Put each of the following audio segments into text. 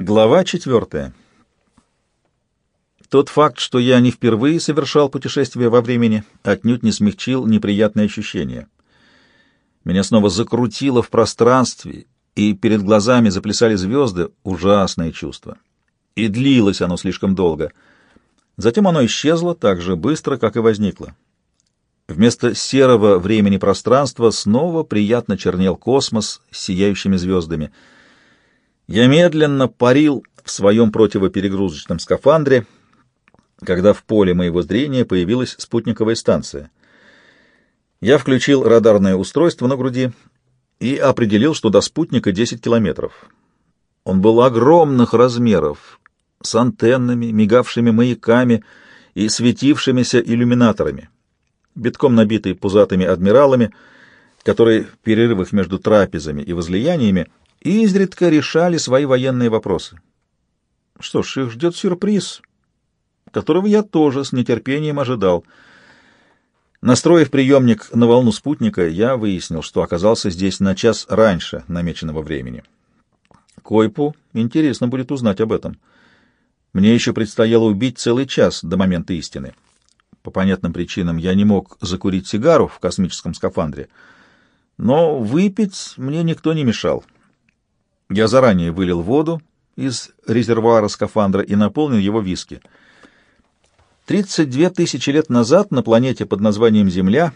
Глава четвертая. Тот факт, что я не впервые совершал путешествие во времени, отнюдь не смягчил неприятные ощущения. Меня снова закрутило в пространстве, и перед глазами заплясали звезды, ужасное чувство. И длилось оно слишком долго. Затем оно исчезло так же быстро, как и возникло. Вместо серого времени пространства снова приятно чернел космос с сияющими звездами — я медленно парил в своем противоперегрузочном скафандре, когда в поле моего зрения появилась спутниковая станция. Я включил радарное устройство на груди и определил, что до спутника 10 километров. Он был огромных размеров, с антеннами, мигавшими маяками и светившимися иллюминаторами, битком набитый пузатыми адмиралами, которые в перерывах между трапезами и возлияниями и изредка решали свои военные вопросы. Что ж, их ждет сюрприз, которого я тоже с нетерпением ожидал. Настроив приемник на волну спутника, я выяснил, что оказался здесь на час раньше намеченного времени. Койпу интересно будет узнать об этом. Мне еще предстояло убить целый час до момента истины. По понятным причинам я не мог закурить сигару в космическом скафандре, но выпить мне никто не мешал. Я заранее вылил воду из резервуара скафандра и наполнил его виски. 32 тысячи лет назад на планете под названием Земля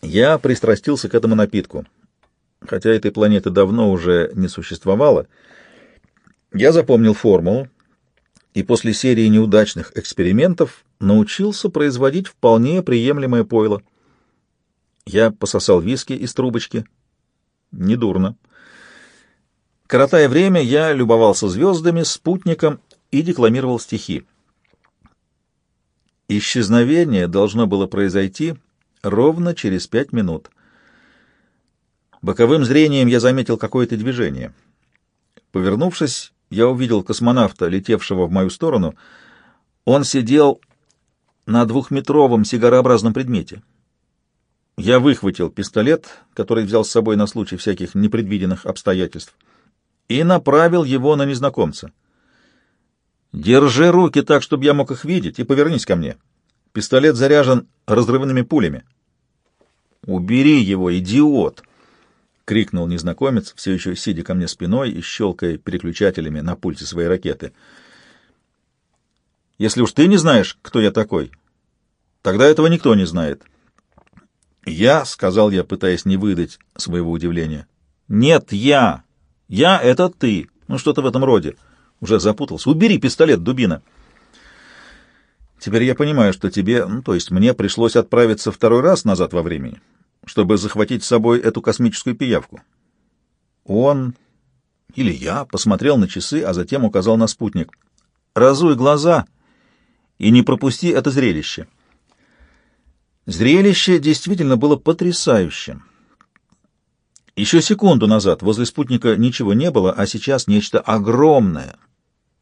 я пристрастился к этому напитку. Хотя этой планеты давно уже не существовало, я запомнил формулу и после серии неудачных экспериментов научился производить вполне приемлемое пойло. Я пососал виски из трубочки. Недурно. Коротая время, я любовался звездами, спутником и декламировал стихи. Исчезновение должно было произойти ровно через пять минут. Боковым зрением я заметил какое-то движение. Повернувшись, я увидел космонавта, летевшего в мою сторону. Он сидел на двухметровом сигарообразном предмете. Я выхватил пистолет, который взял с собой на случай всяких непредвиденных обстоятельств и направил его на незнакомца. «Держи руки так, чтобы я мог их видеть, и повернись ко мне. Пистолет заряжен разрывными пулями». «Убери его, идиот!» — крикнул незнакомец, все еще сидя ко мне спиной и щелкая переключателями на пульте своей ракеты. «Если уж ты не знаешь, кто я такой, тогда этого никто не знает». «Я», — сказал я, пытаясь не выдать своего удивления. «Нет, я!» Я — это ты. Ну, что-то в этом роде. Уже запутался. Убери пистолет, дубина. Теперь я понимаю, что тебе, ну, то есть мне пришлось отправиться второй раз назад во времени, чтобы захватить с собой эту космическую пиявку. Он или я посмотрел на часы, а затем указал на спутник. Разуй глаза и не пропусти это зрелище. Зрелище действительно было потрясающим. Еще секунду назад возле спутника ничего не было, а сейчас нечто огромное,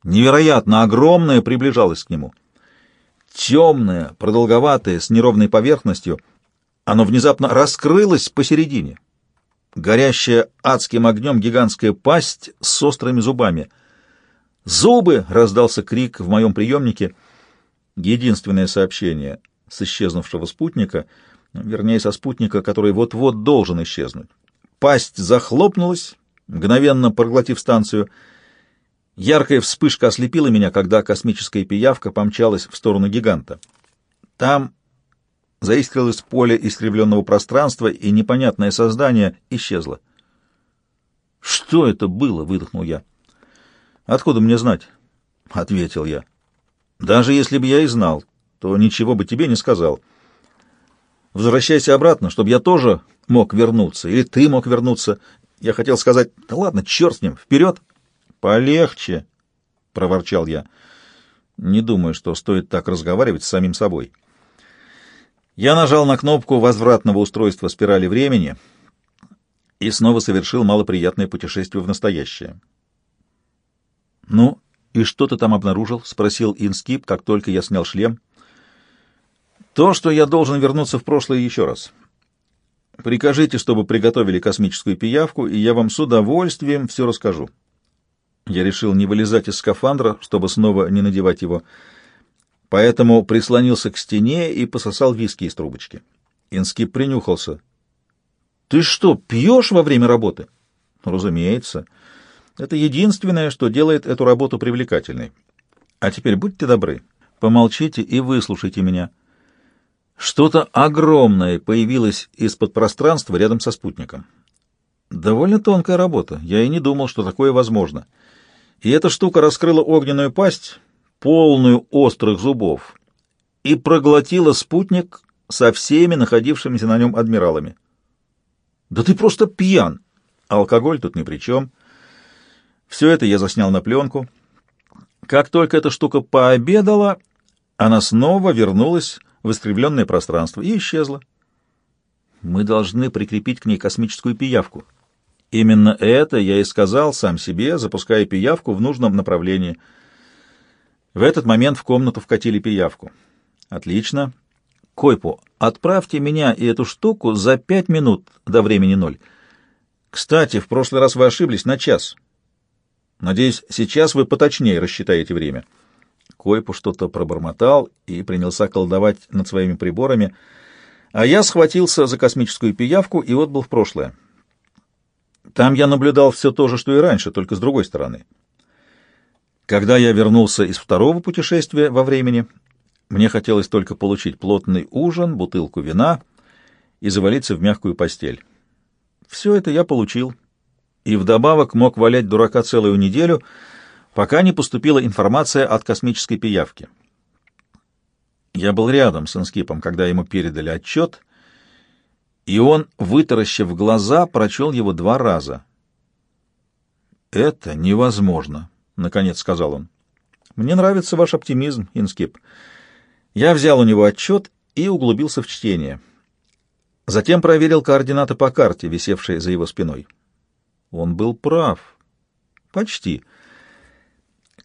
невероятно огромное приближалось к нему. Темное, продолговатое, с неровной поверхностью, оно внезапно раскрылось посередине. Горящая адским огнем гигантская пасть с острыми зубами. «Зубы!» — раздался крик в моем приемнике. Единственное сообщение с исчезнувшего спутника, вернее, со спутника, который вот-вот должен исчезнуть. Пасть захлопнулась, мгновенно проглотив станцию. Яркая вспышка ослепила меня, когда космическая пиявка помчалась в сторону гиганта. Там заискрилось поле искривленного пространства, и непонятное создание исчезло. «Что это было?» — выдохнул я. «Откуда мне знать?» — ответил я. «Даже если бы я и знал, то ничего бы тебе не сказал. Возвращайся обратно, чтобы я тоже мог вернуться, или ты мог вернуться. Я хотел сказать, да ладно, черт с ним, вперед. Полегче, — проворчал я. Не думаю, что стоит так разговаривать с самим собой. Я нажал на кнопку возвратного устройства спирали времени и снова совершил малоприятное путешествие в настоящее. «Ну, и что ты там обнаружил?» — спросил Инскип, как только я снял шлем. «То, что я должен вернуться в прошлое еще раз. Прикажите, чтобы приготовили космическую пиявку, и я вам с удовольствием все расскажу. Я решил не вылезать из скафандра, чтобы снова не надевать его, поэтому прислонился к стене и пососал виски из трубочки. Инскип принюхался. «Ты что, пьешь во время работы?» «Разумеется. Это единственное, что делает эту работу привлекательной. А теперь будьте добры, помолчите и выслушайте меня». Что-то огромное появилось из-под пространства рядом со спутником. Довольно тонкая работа. Я и не думал, что такое возможно. И эта штука раскрыла огненную пасть, полную острых зубов, и проглотила спутник со всеми находившимися на нем адмиралами. «Да ты просто пьян!» Алкоголь тут ни при чем. Все это я заснял на пленку. Как только эта штука пообедала, она снова вернулась в искривленное пространство и исчезла. Мы должны прикрепить к ней космическую пиявку. Именно это я и сказал сам себе, запуская пиявку в нужном направлении. В этот момент в комнату вкатили пиявку. Отлично. Койпу, отправьте меня и эту штуку за пять минут до времени ноль. Кстати, в прошлый раз вы ошиблись на час. Надеюсь, сейчас вы поточнее рассчитаете время. Койпу что-то пробормотал и принялся колдовать над своими приборами, а я схватился за космическую пиявку и отбыл в прошлое. Там я наблюдал все то же, что и раньше, только с другой стороны. Когда я вернулся из второго путешествия во времени, мне хотелось только получить плотный ужин, бутылку вина и завалиться в мягкую постель. Все это я получил, и вдобавок мог валять дурака целую неделю — пока не поступила информация от космической пиявки. Я был рядом с Инскипом, когда ему передали отчет, и он, вытаращив глаза, прочел его два раза. «Это невозможно», — наконец сказал он. «Мне нравится ваш оптимизм, Инскип». Я взял у него отчет и углубился в чтение. Затем проверил координаты по карте, висевшей за его спиной. Он был прав. Почти.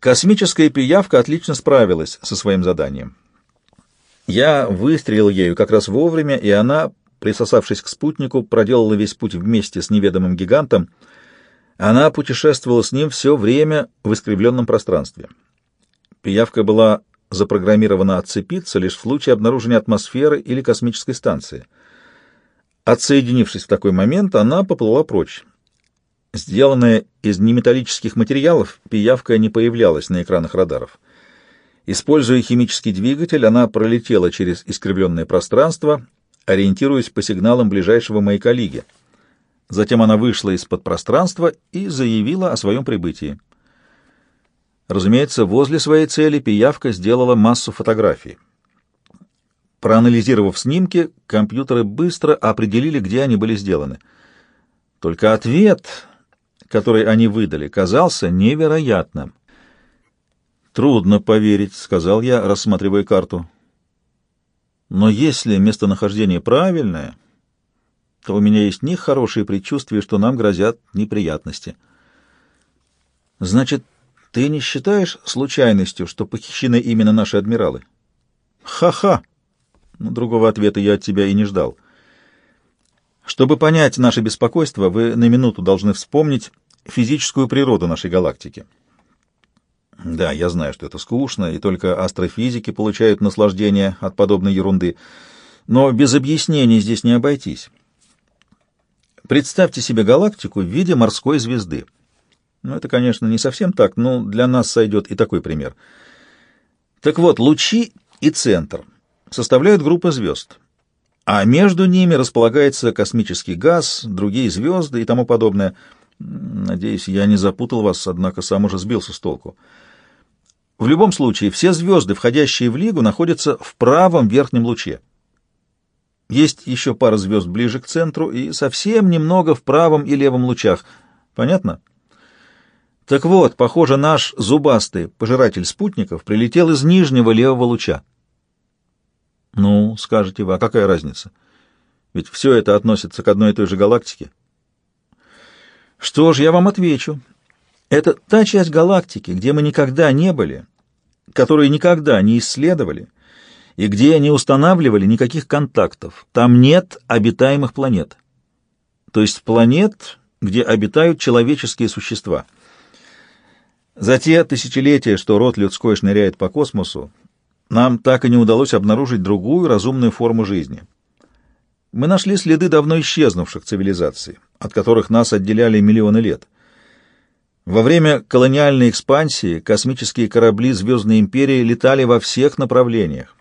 Космическая пиявка отлично справилась со своим заданием. Я выстрелил ею как раз вовремя, и она, присосавшись к спутнику, проделала весь путь вместе с неведомым гигантом. Она путешествовала с ним все время в искривленном пространстве. Пиявка была запрограммирована отцепиться лишь в случае обнаружения атмосферы или космической станции. Отсоединившись в такой момент, она поплыла прочь. Сделанная из неметаллических материалов, пиявка не появлялась на экранах радаров. Используя химический двигатель, она пролетела через искривленное пространство, ориентируясь по сигналам ближайшего маяка Лиги. Затем она вышла из-под пространства и заявила о своем прибытии. Разумеется, возле своей цели пиявка сделала массу фотографий. Проанализировав снимки, компьютеры быстро определили, где они были сделаны. Только ответ который они выдали, казался невероятным. «Трудно поверить», — сказал я, рассматривая карту. «Но если местонахождение правильное, то у меня есть нехорошие предчувствия, что нам грозят неприятности». «Значит, ты не считаешь случайностью, что похищены именно наши адмиралы?» «Ха-ха!» Другого ответа я от тебя и не ждал. Чтобы понять наше беспокойство, вы на минуту должны вспомнить физическую природу нашей галактики. Да, я знаю, что это скучно, и только астрофизики получают наслаждение от подобной ерунды, но без объяснений здесь не обойтись. Представьте себе галактику в виде морской звезды. Ну, это, конечно, не совсем так, но для нас сойдет и такой пример. Так вот, лучи и центр составляют группу звезд а между ними располагается космический газ, другие звезды и тому подобное. Надеюсь, я не запутал вас, однако сам уже сбился с толку. В любом случае, все звезды, входящие в Лигу, находятся в правом верхнем луче. Есть еще пара звезд ближе к центру и совсем немного в правом и левом лучах. Понятно? Так вот, похоже, наш зубастый пожиратель спутников прилетел из нижнего левого луча. Ну, скажете вы, а какая разница? Ведь все это относится к одной и той же галактике. Что ж, я вам отвечу. Это та часть галактики, где мы никогда не были, которую никогда не исследовали, и где не устанавливали никаких контактов. Там нет обитаемых планет. То есть планет, где обитают человеческие существа. За те тысячелетия, что род людской шныряет по космосу, нам так и не удалось обнаружить другую разумную форму жизни. Мы нашли следы давно исчезнувших цивилизаций, от которых нас отделяли миллионы лет. Во время колониальной экспансии космические корабли Звездной империи летали во всех направлениях.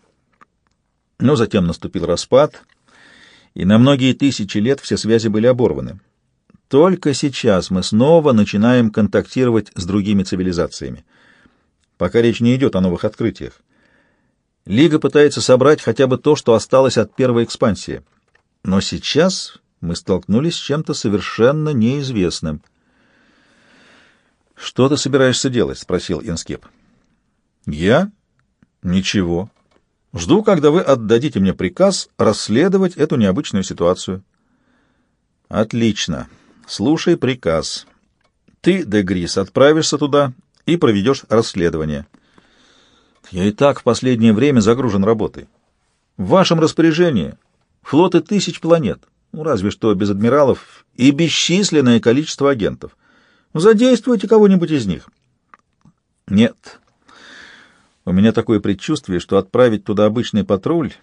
Но затем наступил распад, и на многие тысячи лет все связи были оборваны. Только сейчас мы снова начинаем контактировать с другими цивилизациями. Пока речь не идет о новых открытиях. Лига пытается собрать хотя бы то, что осталось от первой экспансии. Но сейчас мы столкнулись с чем-то совершенно неизвестным. «Что ты собираешься делать?» — спросил Инскеп. «Я? Ничего. Жду, когда вы отдадите мне приказ расследовать эту необычную ситуацию». «Отлично. Слушай приказ. Ты, Дегрис, отправишься туда и проведешь расследование. Я и так в последнее время загружен работой. В вашем распоряжении флоты тысяч планет, ну, разве что без адмиралов, и бесчисленное количество агентов. Задействуйте кого-нибудь из них. Нет. У меня такое предчувствие, что отправить туда обычный патруль —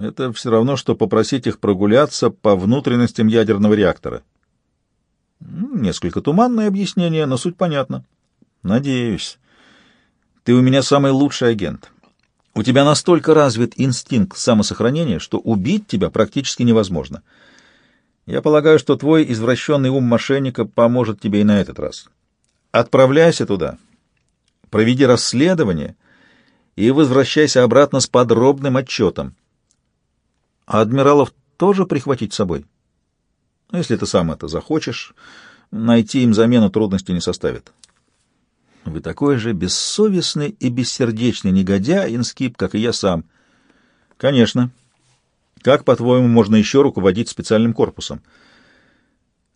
это все равно, что попросить их прогуляться по внутренностям ядерного реактора. Несколько туманное объяснение, но суть понятна. Надеюсь. Ты у меня самый лучший агент. У тебя настолько развит инстинкт самосохранения, что убить тебя практически невозможно. Я полагаю, что твой извращенный ум мошенника поможет тебе и на этот раз. Отправляйся туда, проведи расследование и возвращайся обратно с подробным отчетом. А адмиралов тоже прихватить с собой? Но если ты сам это захочешь, найти им замену трудности не составит. Вы такой же бессовестный и бессердечный негодяй, Инскип, как и я сам. Конечно. Как, по-твоему, можно еще руководить специальным корпусом?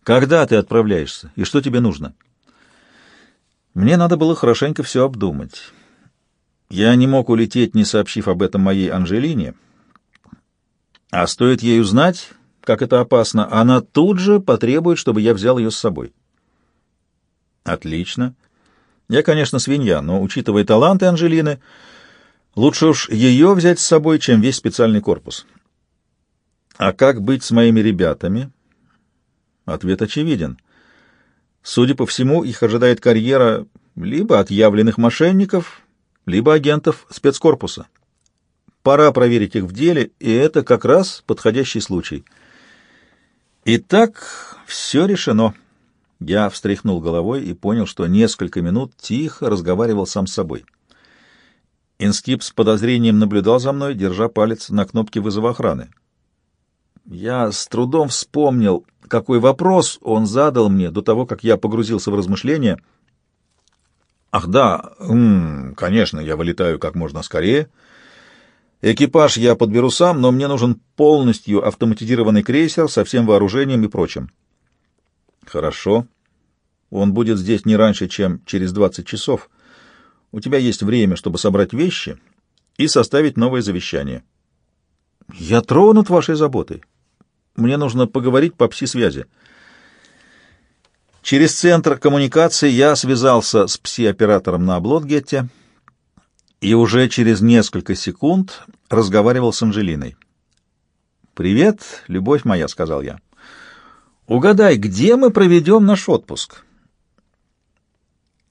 Когда ты отправляешься и что тебе нужно? Мне надо было хорошенько все обдумать. Я не мог улететь, не сообщив об этом моей Анжелине. А стоит ей узнать, как это опасно, она тут же потребует, чтобы я взял ее с собой. Отлично. Я, конечно, свинья, но, учитывая таланты Анжелины, лучше уж ее взять с собой, чем весь специальный корпус. А как быть с моими ребятами? Ответ очевиден. Судя по всему, их ожидает карьера либо отъявленных мошенников, либо агентов спецкорпуса. Пора проверить их в деле, и это как раз подходящий случай — Итак, все решено. Я встряхнул головой и понял, что несколько минут тихо разговаривал сам с собой. Инскип с подозрением наблюдал за мной, держа палец на кнопке вызова охраны. Я с трудом вспомнил, какой вопрос он задал мне до того, как я погрузился в размышления. «Ах да, м -м, конечно, я вылетаю как можно скорее». Экипаж я подберу сам, но мне нужен полностью автоматизированный крейсер со всем вооружением и прочим. Хорошо. Он будет здесь не раньше, чем через 20 часов. У тебя есть время, чтобы собрать вещи и составить новое завещание. Я тронут вашей заботой. Мне нужно поговорить по пси-связи. Через центр коммуникации я связался с пси-оператором на Блотгетте, и уже через несколько секунд разговаривал с Анжелиной. «Привет, любовь моя», — сказал я. «Угадай, где мы проведем наш отпуск?»